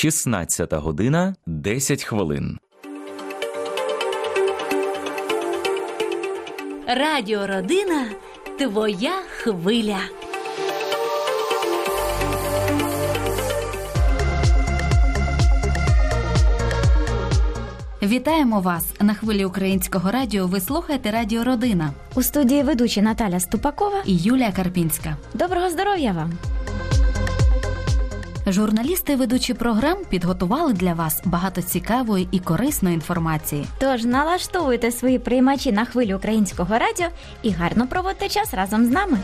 16 година 10 хвилин. Радіо Родина твоя хвиля. Вітаємо вас на хвилі українського радіо. Ви слухаєте Радіо Родина У студії ведучі Наталя Ступакова. і Юлія Карпінська. Доброго здоров'я вам! Журналісти, ведучі програм, підготували для вас багато цікавої і корисної інформації. Тож налаштовуйте свої приймачі на хвилю українського радіо і гарно проводьте час разом з нами.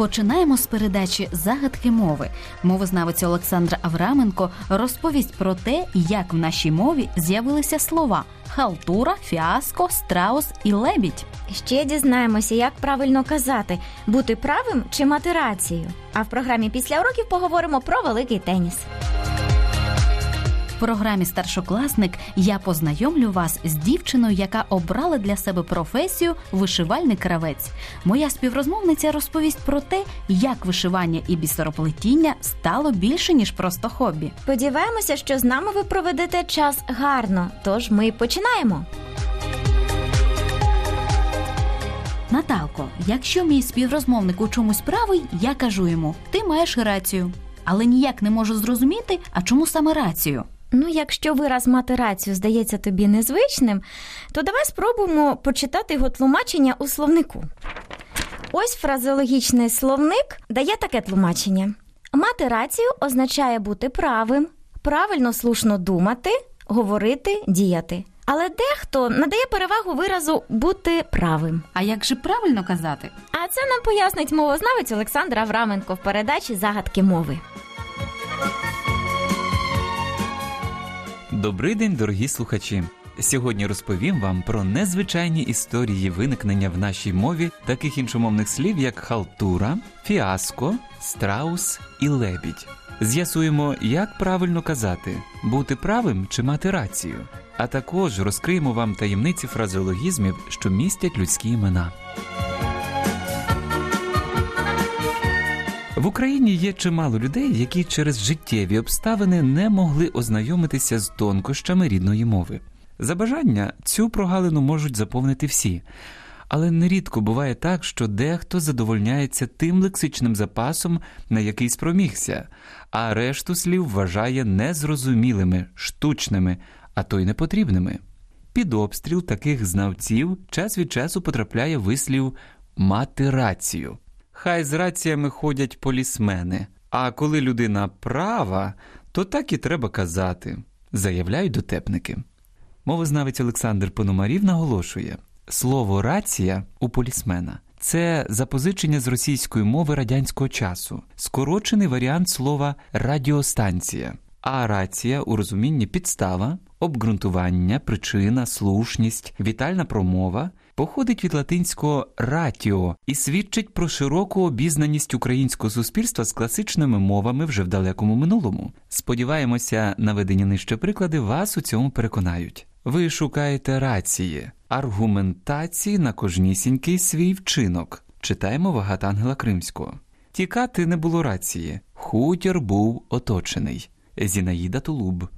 Починаємо з передачі загадки мови. Мовознавець Олександра Авраменко розповість про те, як в нашій мові з'явилися слова халтура, фіаско, страус і лебідь. Ще дізнаємося, як правильно казати бути правим чи мати рацію. А в програмі після уроків поговоримо про великий теніс. Програмі Старшокласник я познайомлю вас з дівчиною, яка обрала для себе професію вишивальний кравець. Моя співрозмовниця розповість про те, як вишивання і бісероплетіння стало більше ніж просто хобі. Сподіваємося, що з нами ви проведете час гарно. Тож ми починаємо. Наталко, якщо мій співрозмовник у чомусь правий, я кажу йому: ти маєш рацію. Але ніяк не можу зрозуміти, а чому саме рацію. Ну, якщо вираз мати рацію здається тобі незвичним, то давай спробуємо почитати його тлумачення у словнику. Ось фразеологічний словник дає таке тлумачення: мати рацію означає бути правим, правильно слушно думати, говорити, діяти. Але дехто надає перевагу виразу бути правим. А як же правильно казати? А це нам пояснить мовознавець Олександр Авраменко в передачі Загадки мови. Добрий день, дорогі слухачі. Сьогодні розповім вам про незвичайні історії виникнення в нашій мові таких іншомовних слів, як халтура, фіаско, страус і лебідь. З'ясуємо, як правильно казати бути правим чи мати рацію. А також розкриємо вам таємниці фразеологізмів, що містять людські імена. В Україні є чимало людей, які через життєві обставини не могли ознайомитися з тонкощами рідної мови. За бажання цю прогалину можуть заповнити всі, але нерідко буває так, що дехто задовольняється тим лексичним запасом, на який спромігся, а решту слів вважає незрозумілими, штучними, а то й непотрібними. Під обстріл таких знавців час від часу потрапляє вислів мати рацію. Хай з раціями ходять полісмени, а коли людина права, то так і треба казати, заявляють дотепники. Мовознавець Олександр Пономарів наголошує: слово рація у полісмена це запозичення з російської мови радянського часу, скорочений варіант слова радіостанція, а рація у розумінні підстава, обґрунтування, причина, слушність, вітальна промова походить від латинського ратіо і свідчить про широку обізнаність українського суспільства з класичними мовами вже в далекому минулому. Сподіваємося, наведені нижче приклади вас у цьому переконають. Ви шукаєте рації, аргументації на кожнісінький свій вчинок. Читаємо вагат Ангела Кримського. Тікати не було рації, хутір був оточений. Зінаїда Тулуб.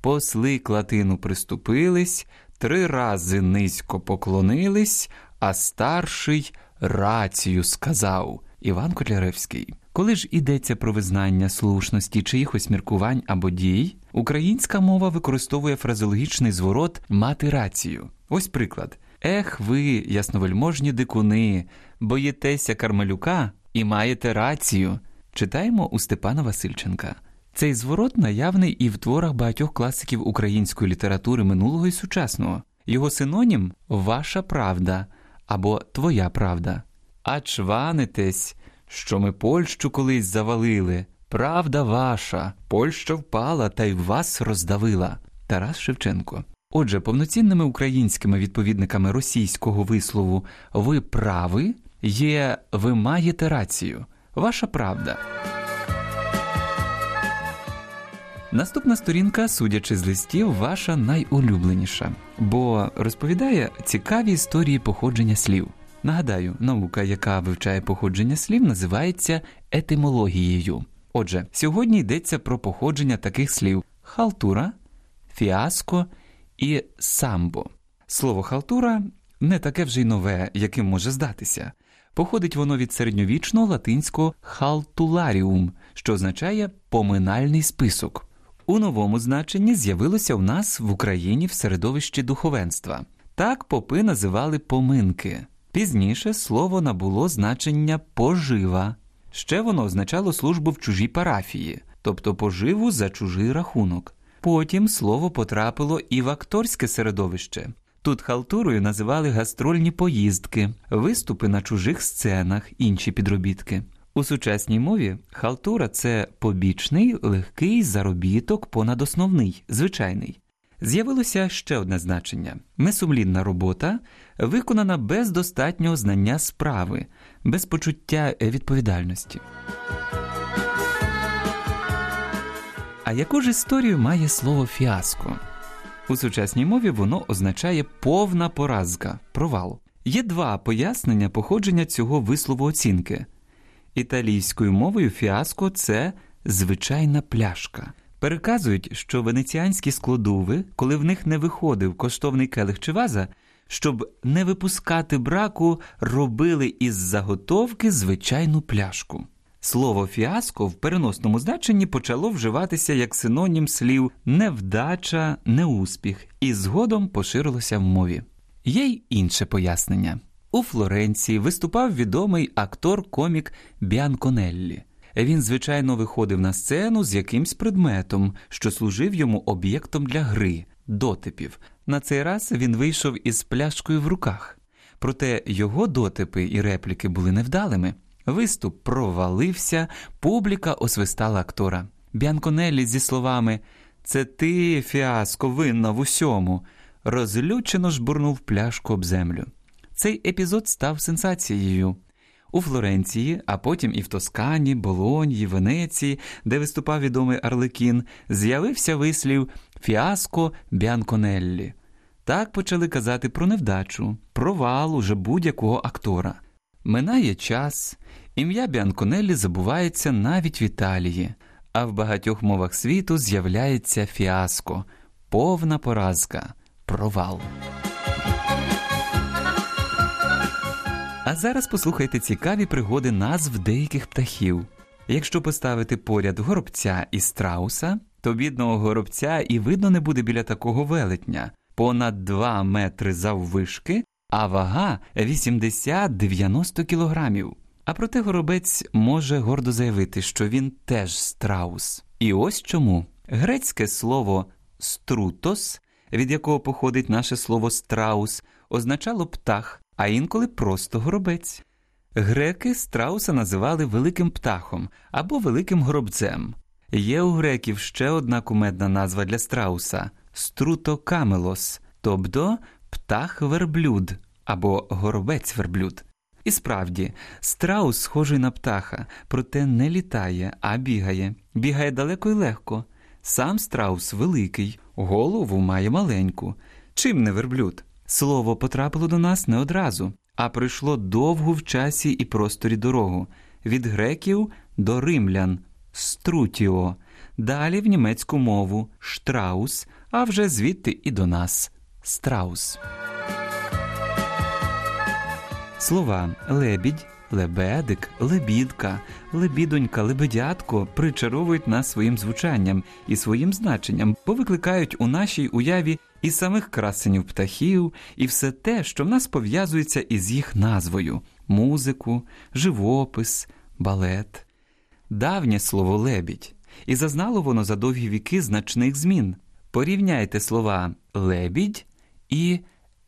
Посли к латину приступились, три рази низько поклонились, а старший рацію сказав Іван Котляревський. Коли ж ідеться про визнання слушності чиїхось міркувань або дій, українська мова використовує фразеологічний зворот мати рацію. Ось приклад: Ех, ви, ясновельможні дикуни, боїтеся Кармелюка і маєте рацію. Читаємо у Степана Васильченка. Цей зворот наявний і в творах багатьох класиків української літератури минулого і сучасного. Його синонім ваша правда або твоя правда. А чванитесь, що ми Польщу колись завалили. Правда ваша, Польща впала та й вас роздавила. Тарас Шевченко. Отже, повноцінними українськими відповідниками російського вислову ви прави є ви маєте рацію. Ваша правда. Наступна сторінка, судячи з листів, ваша найулюбленіша, бо розповідає цікаві історії походження слів. Нагадаю, наука, яка вивчає походження слів, називається етимологією. Отже, сьогодні йдеться про походження таких слів халтура, фіаско і самбо. Слово халтура не таке вже й нове, яким може здатися. Походить воно від середньовічного латинського халтуларіум, що означає поминальний список. У новому значенні з'явилося в нас в Україні в середовищі духовенства. Так попи називали поминки. Пізніше слово набуло значення пожива. Ще воно означало службу в чужій парафії, тобто поживу за чужий рахунок. Потім слово потрапило і в акторське середовище. Тут халтурою називали гастрольні поїздки, виступи на чужих сценах, інші підробітки. У сучасній мові халтура це побічний легкий заробіток понад основний, звичайний. З'явилося ще одне значення несумлінна робота, виконана без достатнього знання справи, без почуття відповідальності. А яку ж історію має слово фіаско? У сучасній мові воно означає повна поразка, провал. Є два пояснення походження цього вислову оцінки. Італійською мовою фіаско це звичайна пляшка. Переказують, що венеціанські складови, коли в них не виходив коштовний келих чи ваза, щоб не випускати браку, робили із заготовки звичайну пляшку. Слово фіаско в переносному значенні почало вживатися як синонім слів невдача, неуспіх і згодом поширилося в мові. Є й інше пояснення. У Флоренції виступав відомий актор-комік Біанконеллі. Він, звичайно, виходив на сцену з якимсь предметом, що служив йому об'єктом для гри, дотипів. На цей раз він вийшов із пляшкою в руках. Проте його дотипи і репліки були невдалими. Виступ провалився, публіка освистала актора. Біанконеллі зі словами Це ти, фіаско, винна в усьому, розлючено жбурнув пляшку об землю. Цей епізод став сенсацією. У Флоренції, а потім і в Тоскані, Болоньї, Венеції, де виступав відомий Арлекін, з'явився вислів фіаско Біанконеллі. Так почали казати про невдачу, провал уже будь-якого актора. Минає час, ім'я Біанконеллі забувається навіть в Італії, а в багатьох мовах світу з'являється фіаско, повна поразка, провал. А зараз послухайте цікаві пригоди назв деяких птахів. Якщо поставити поряд горобця і страуса, то бідного горобця і видно не буде біля такого велетня понад 2 метри заввишки, а вага 80-90 кілограмів. А проте горобець може гордо заявити, що він теж страус. І ось чому грецьке слово струтос, від якого походить наше слово страус, означало птах, а інколи просто горобець. Греки страуса називали великим птахом або великим горобцем. Є у греків ще одна кумедна назва для страуса струтокамелос, тобто птах верблюд або горобець верблюд. І справді, страус схожий на птаха, проте не літає, а бігає. Бігає далеко й легко. Сам страус великий, голову має маленьку. Чим не верблюд? Слово потрапило до нас не одразу, а пройшло довгу в часі і просторі дорогу від греків до римлян струтіо, далі в німецьку мову штраус, а вже звідти і до нас страус. Слова лебідь, лебедик, лебідка, лебідонька, лебедятко причаровують нас своїм звучанням і своїм значенням, бо викликають у нашій уяві і самих красенів птахів, і все те, що в нас пов'язується із їх назвою музику, живопис, балет. Давнє слово лебідь, і зазнало воно за довгі віки значних змін. Порівняйте слова лебідь і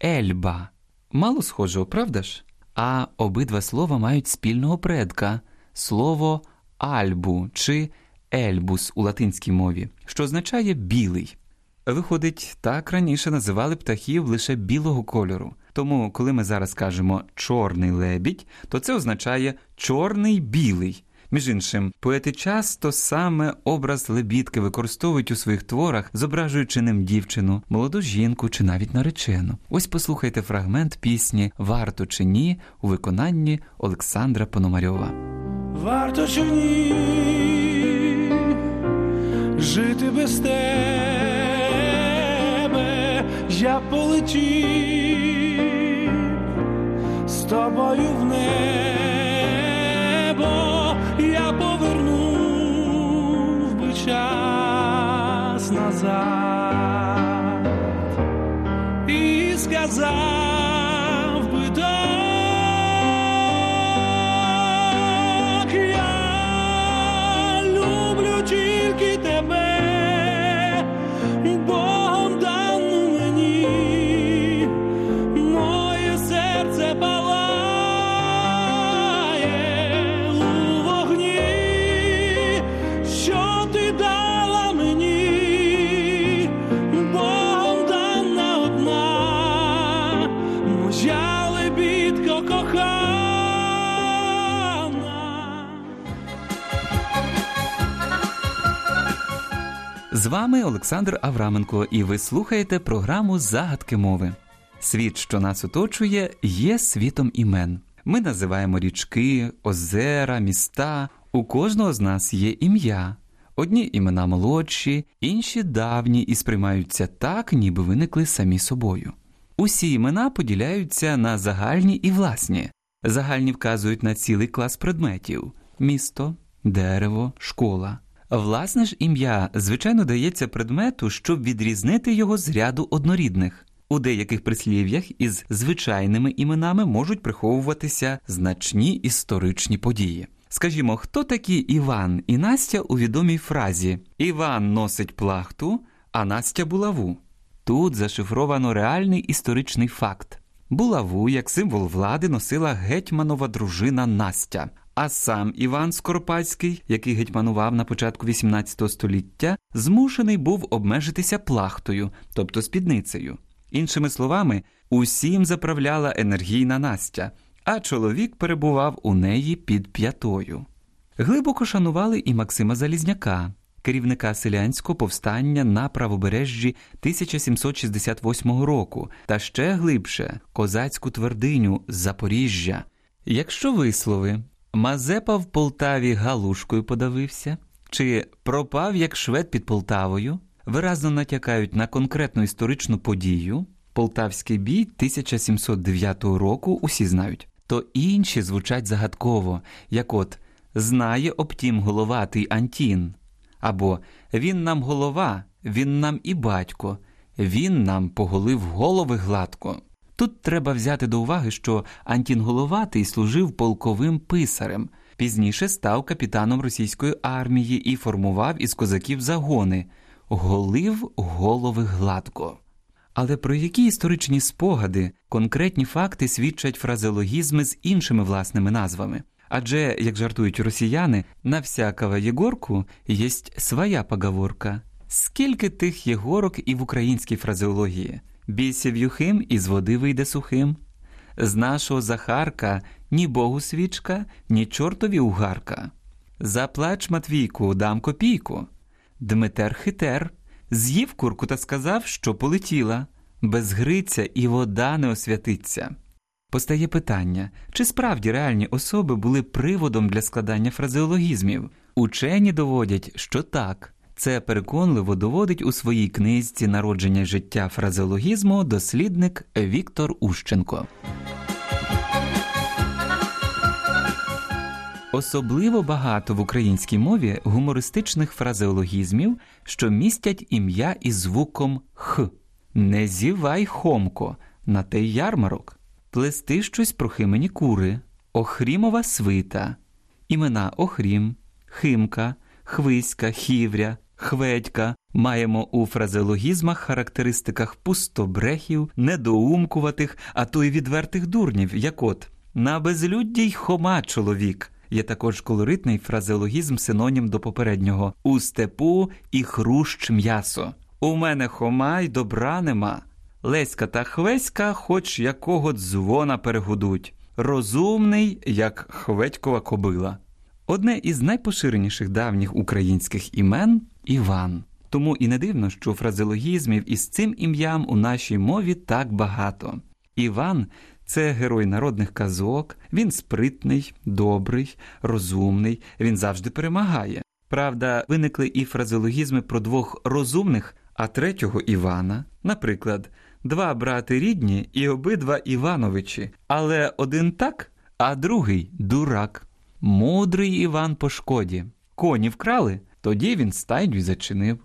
ельба. Мало схожого, правда ж? А обидва слова мають спільного предка слово альбу чи ельбус у латинській мові, що означає білий. Виходить, так раніше називали птахів лише білого кольору. Тому, коли ми зараз кажемо чорний лебідь, то це означає чорний білий. Між іншим, поети часто саме образ лебідки використовують у своїх творах, зображуючи ним дівчину, молоду жінку чи навіть наречену. Ось послухайте фрагмент пісні Варто чи ні у виконанні Олександра Пономарьова. Варто чи ні жити без тебе я полетів з тобою в небо, З вами Олександр Авраменко, і ви слухаєте програму Загадки мови. Світ, що нас оточує, є світом імен. Ми називаємо річки, озера, міста. У кожного з нас є ім'я. Одні імена молодші, інші давні і сприймаються так, ніби виникли самі собою. Усі імена поділяються на загальні і власні. Загальні вказують на цілий клас предметів: місто, дерево, школа. Власне ж ім'я, звичайно, дається предмету, щоб відрізнити його з ряду однорідних. У деяких прислів'ях із звичайними іменами можуть приховуватися значні історичні події. Скажімо, хто такі Іван і Настя у відомій фразі Іван носить плахту, а Настя булаву. Тут зашифровано реальний історичний факт. Булаву, як символ влади, носила гетьманова дружина Настя. А сам Іван Скоропадський, який гетьманував на початку XVIII століття, змушений був обмежитися плахтою, тобто спідницею. Іншими словами, усім заправляла енергійна Настя, а чоловік перебував у неї під п'ятою. Глибоко шанували і Максима Залізняка, керівника селянського повстання на правобережжі 1768 року, та ще глибше козацьку твердиню Запоріжжя. Якщо вислови Мазепа в Полтаві галушкою подавився, чи пропав як швед під Полтавою, виразно натякають на конкретну історичну подію. Полтавський бій 1709 року усі знають, то інші звучать загадково, як от знає обтім головатий Антін, або він нам голова, він нам і батько, він нам поголив голови гладко. Тут треба взяти до уваги, що Антін Головатий служив полковим писарем, пізніше став капітаном російської армії і формував із козаків загони, голив голови гладко. Але про які історичні спогади, конкретні факти свідчать фразеологізми з іншими власними назвами? Адже, як жартують росіяни, на всякого Єгорку єсть своя поговорка. Скільки тих єгорок і в українській фразеології? Бійся в'юхим, із води вийде сухим. З нашого Захарка ні богу свічка, ні чортові угарка. Заплач Матвійку, дам копійку. Дмитер хитер, з'їв курку та сказав, що полетіла. Без гриця і вода не освятиться. Постає питання, чи справді реальні особи були приводом для складання фразеологізмів? Учені доводять, що так. Це переконливо доводить у своїй книзі народження життя фразеологізму дослідник Віктор Ущенко. Особливо багато в українській мові гумористичних фразеологізмів, що містять ім'я із звуком Х. Не зівай хомко на той ярмарок, плести щось про химені кури, Охрімова свита, імена Охрім, Химка, Хвиська, Хівря, Хведька маємо у фразеологізмах характеристиках пустобрехів, недоумкуватих, а то й відвертих дурнів, як от на безлюдді й хома чоловік. Є також колоритний фразеологізм синонім до попереднього у степу і хрущ м'ясо. У мене хома й добра нема. Леська та хвеська, хоч якого дзвона перегудуть. Розумний, як хведькова кобила. Одне із найпоширеніших давніх українських імен Іван. Тому і не дивно, що фразеологізмів із цим ім'ям у нашій мові так багато. Іван це герой народних казок, він спритний, добрий, розумний, він завжди перемагає. Правда, виникли і фразеологізми про двох розумних, а третього Івана. Наприклад, два брати рідні і обидва Івановичі, але один так, а другий дурак. Мудрий Іван по шкоді. Коні вкрали, тоді він стайню зачинив.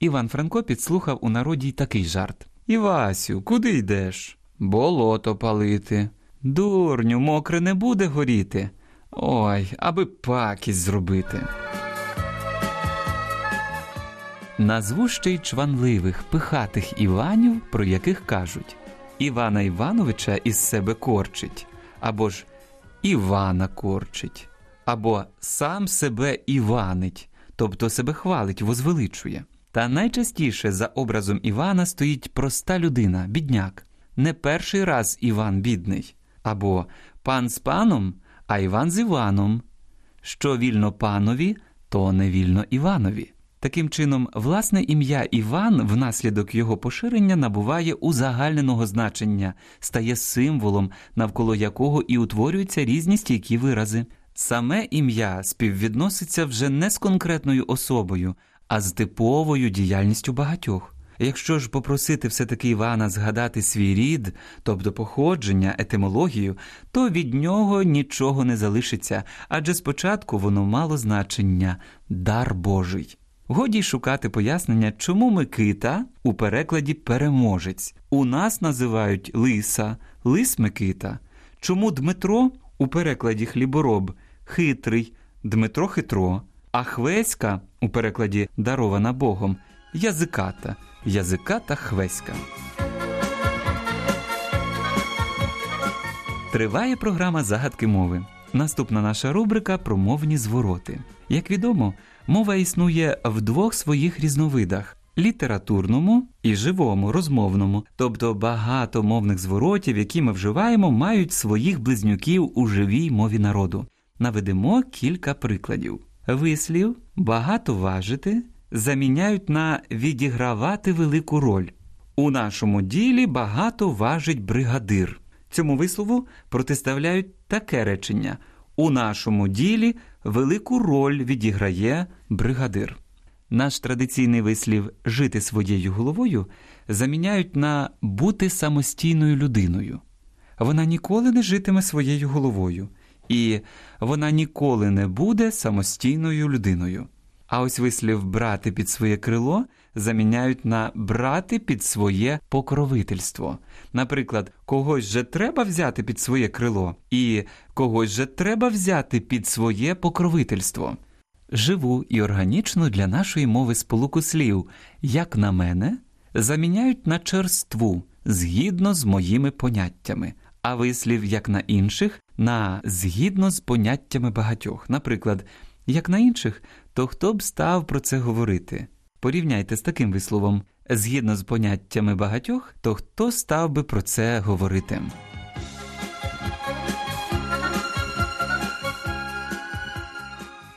Іван Франко підслухав у народі й такий жарт: Івасю, куди йдеш? Болото палити. Дурню, мокре не буде горіти. Ой, аби пакість зробити. Назву ще й чванливих, пихатих Іванів, про яких кажуть Івана Івановича із себе корчить, або ж Івана корчить, або сам себе Іванить, тобто себе хвалить, возвеличує. Та найчастіше за образом Івана стоїть проста людина, бідняк. Не перший раз Іван бідний, або пан з паном, а Іван з Іваном. Що вільно панові, то не вільно Іванові. Таким чином, власне ім'я Іван внаслідок його поширення набуває узагальненого значення, стає символом, навколо якого і утворюються різні стійкі вирази. Саме ім'я співвідноситься вже не з конкретною особою, а з типовою діяльністю багатьох. Якщо ж попросити все-таки Івана згадати свій рід, тобто походження, етимологію, то від нього нічого не залишиться, адже спочатку воно мало значення дар Божий. Годі шукати пояснення, чому Микита у перекладі переможець. У нас називають лиса, лис Микита. Чому Дмитро у перекладі хлібороб хитрий, Дмитро хитро, а Хвеська у перекладі дарована Богом язиката, язиката Хвеська. Триває програма загадки мови. Наступна наша рубрика про мовні звороти. Як відомо, мова існує в двох своїх різновидах: літературному і живому, розмовному, тобто багато мовних зворотів, які ми вживаємо, мають своїх близнюків у живій мові народу. Наведемо кілька прикладів. Вислів багато важити заміняють на відігравати велику роль. У нашому ділі багато важить бригадир. Цьому вислову протиставляють таке речення: у нашому ділі велику роль відіграє бригадир. Наш традиційний вислів жити своєю головою заміняють на бути самостійною людиною. Вона ніколи не житиме своєю головою, і вона ніколи не буде самостійною людиною. А ось вислів брати під своє крило заміняють на брати під своє покровительство. Наприклад, когось же треба взяти під своє крило, і когось же треба взяти під своє покровительство. Живу і органічну для нашої мови сполуку слів, як на мене, заміняють на черству згідно з моїми поняттями, а вислів як на інших на згідно з поняттями багатьох. Наприклад, як на інших, то хто б став про це говорити? Порівняйте з таким висловом згідно з поняттями багатьох, то хто став би про це говорити?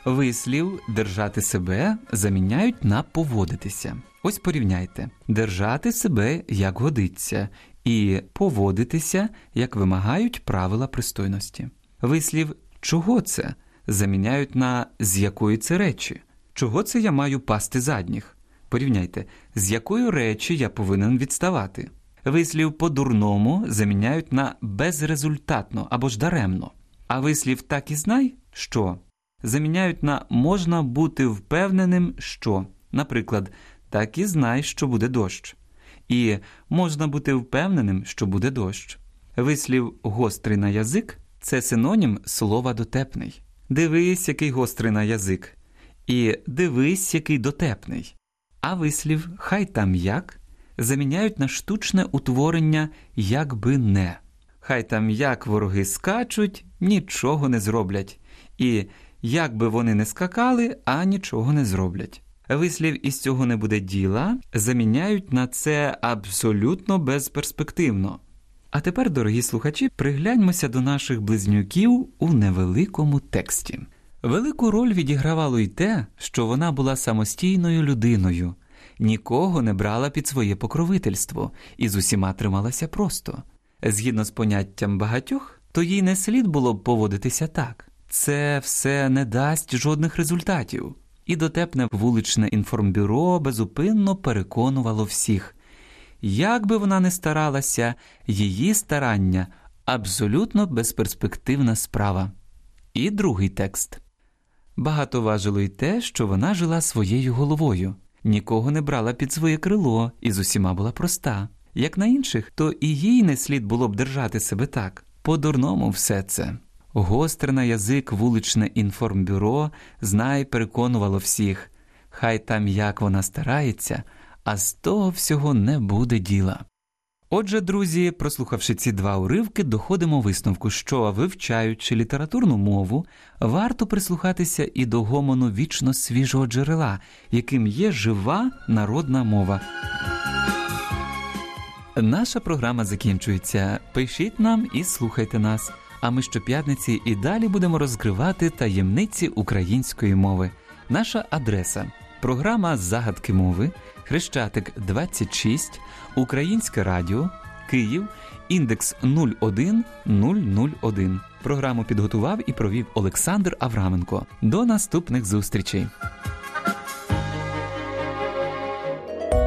Вислів держати себе заміняють на поводитися. Ось порівняйте держати себе як годиться, і поводитися, як вимагають правила пристойності. Вислів чого це заміняють на з якої це речі. Чого це я маю пасти задніх? Порівняйте, з якої речі я повинен відставати. Вислів по-дурному заміняють на безрезультатно або ж даремно. А вислів так і знай, що заміняють на можна бути впевненим, що, наприклад, так і знай, що буде дощ. І можна бути впевненим, що буде дощ. Вислів гострий на язик це синонім слова дотепний. Дивись, який гострий на язик, і дивись, який дотепний. А вислів хай там як заміняють на штучне утворення як би не. Хай там як вороги скачуть, нічого не зроблять, і як би вони не скакали, а нічого не зроблять. Вислів із цього не буде діла, заміняють на це абсолютно безперспективно. А тепер, дорогі слухачі, пригляньмося до наших близнюків у невеликому тексті. Велику роль відігравало й те, що вона була самостійною людиною, нікого не брала під своє покровительство і з усіма трималася просто. Згідно з поняттям багатьох, то їй не слід було б поводитися так. Це все не дасть жодних результатів. І дотепне вуличне інформбюро безупинно переконувало всіх. Як би вона не старалася, її старання абсолютно безперспективна справа. І другий текст. Багато важило й те, що вона жила своєю головою, нікого не брала під своє крило і з усіма була проста. Як на інших, то і їй не слід було б держати себе так. По-дурному все це. Гостре на язик вуличне інформбюро знай переконувало всіх. Хай там як вона старається, а з того всього не буде діла. Отже, друзі, прослухавши ці два уривки, доходимо висновку, що, вивчаючи літературну мову, варто прислухатися і до гомону вічно свіжого джерела, яким є жива народна мова. Наша програма закінчується. Пишіть нам і слухайте нас. А ми щоп'ятниці і далі будемо розкривати таємниці української мови. Наша адреса програма Загадки мови, Хрещатик 26, Українське радіо, Київ, індекс 01001. Програму підготував і провів Олександр Авраменко. До наступних зустрічей.